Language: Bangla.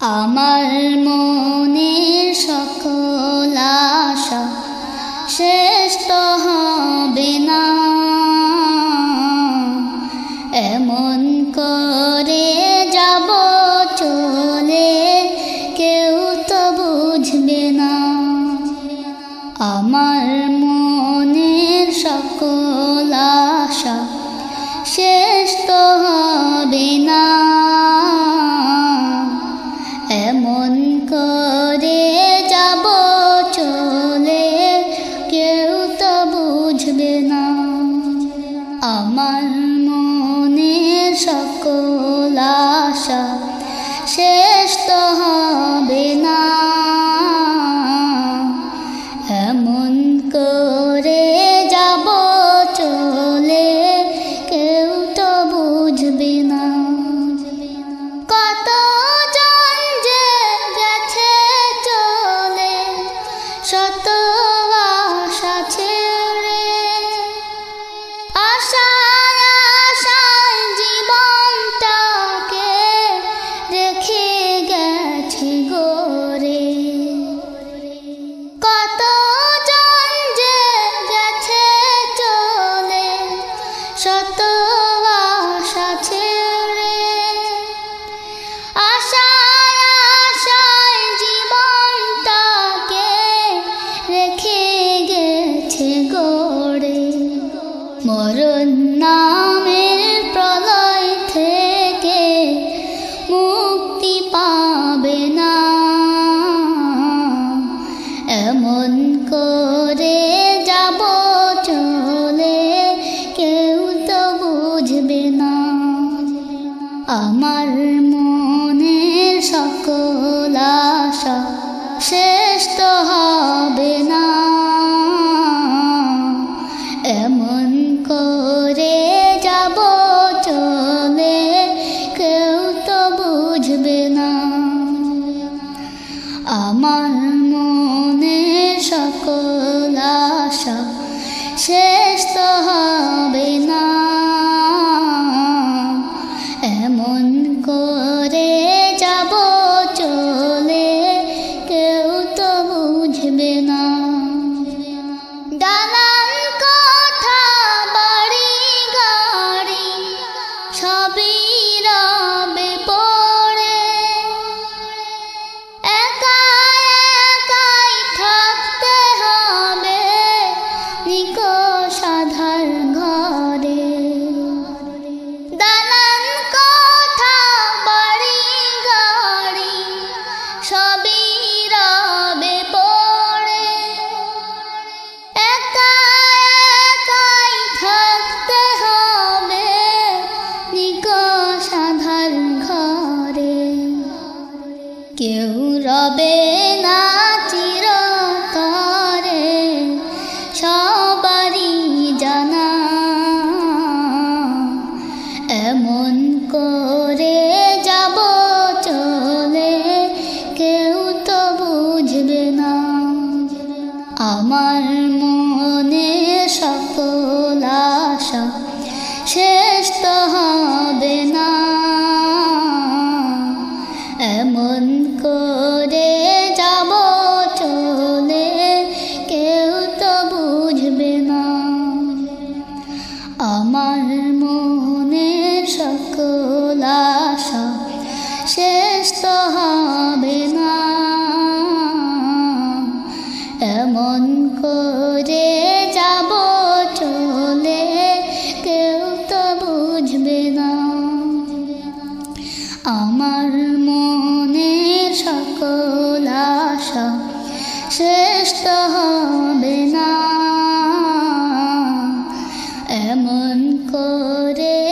আমার মনে সকল আশা সে ভাষা শেষ তো হবে না। এমন করে যাব চলে কেউ তো বুঝবে না। কত জন যে গেছে চলে, শত আশা ছেড়ে আশা করে যাব চলে কেউ তো বুঝবে না। আমার মনে সকল আশা সে রবে না চিরতরে, সবারই জানা। এমন করে যাব চলে, কেউ তো বুঝবে না। আমার মন my head. করে